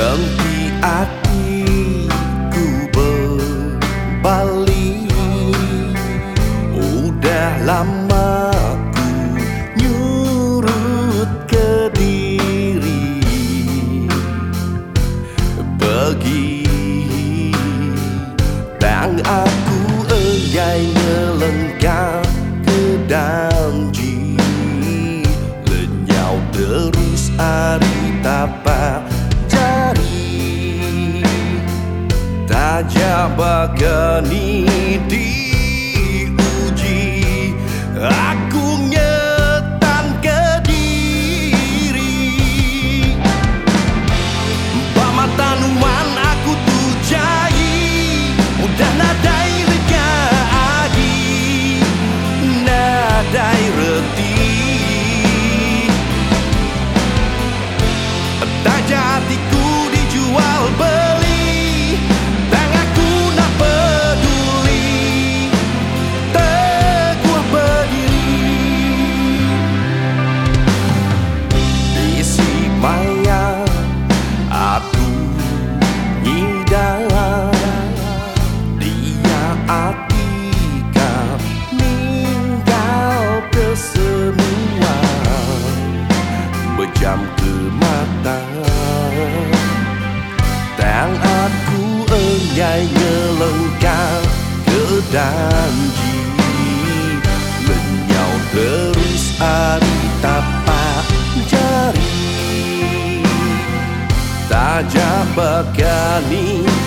Nanti hatiku berbalik Udah lama ku nyurut ke diri Bagi aku enggai melengkap ke damji Lenyau terus hari tapak saja bagani diuji. Dia atika Ninggal ke semua Berjam ke mata Dan aku enggai ngelengkap ke danji Lenyau terus hari tapak jari Tajam bekani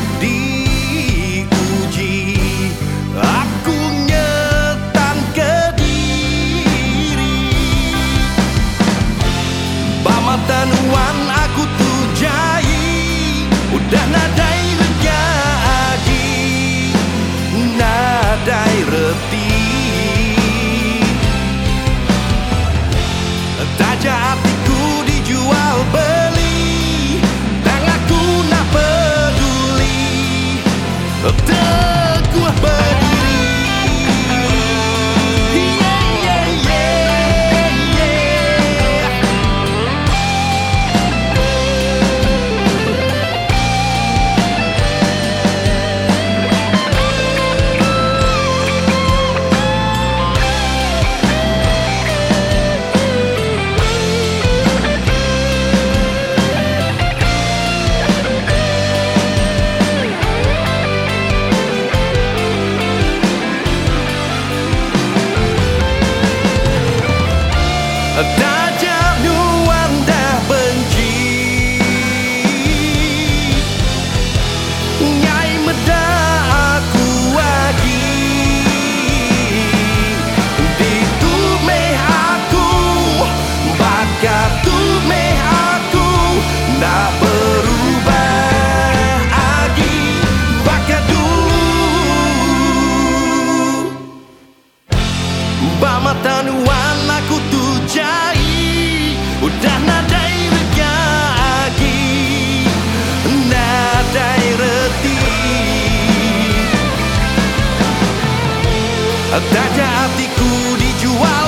Kekuatan aku tujai Udah nadai lagi, Nadai reti. Ada hatiku dijual.